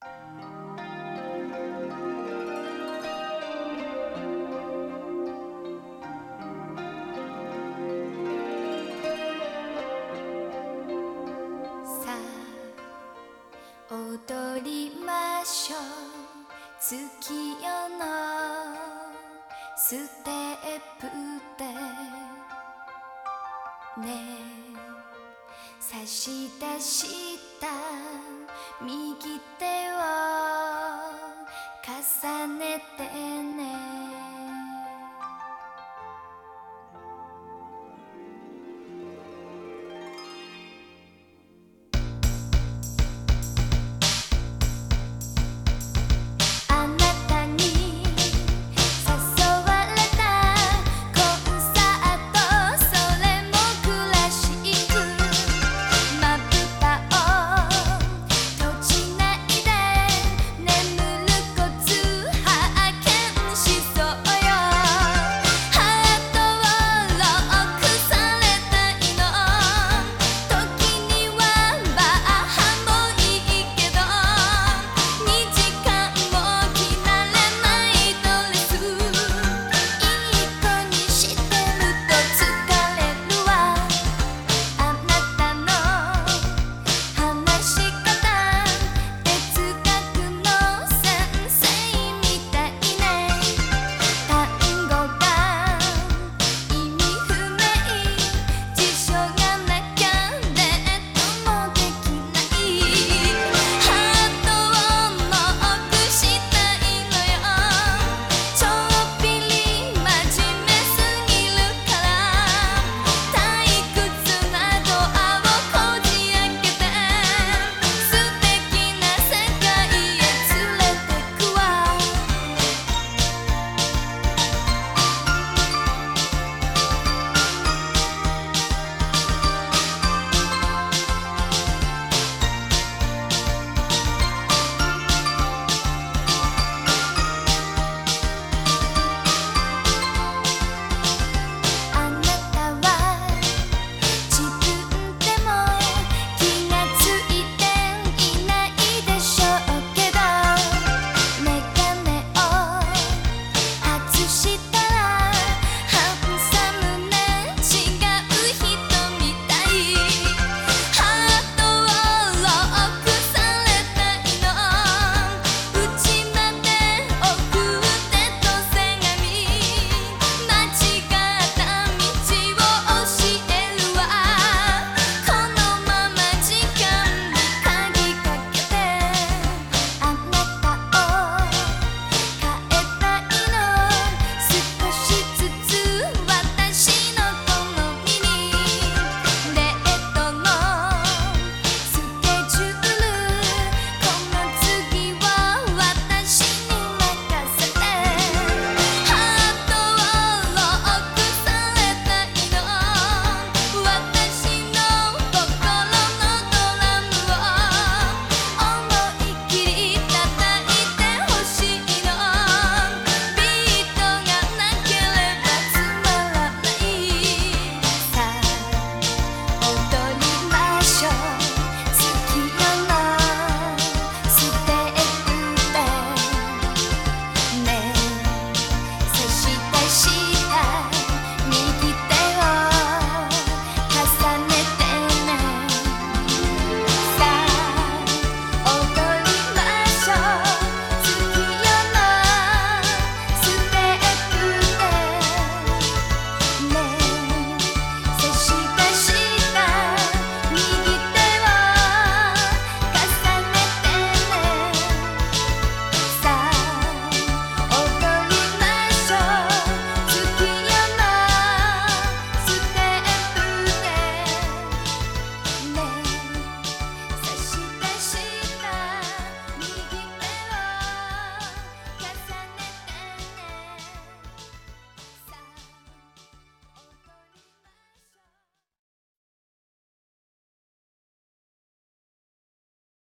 さあ踊りましょう。月夜のステップで。ね差し出した。右手を重ねてね。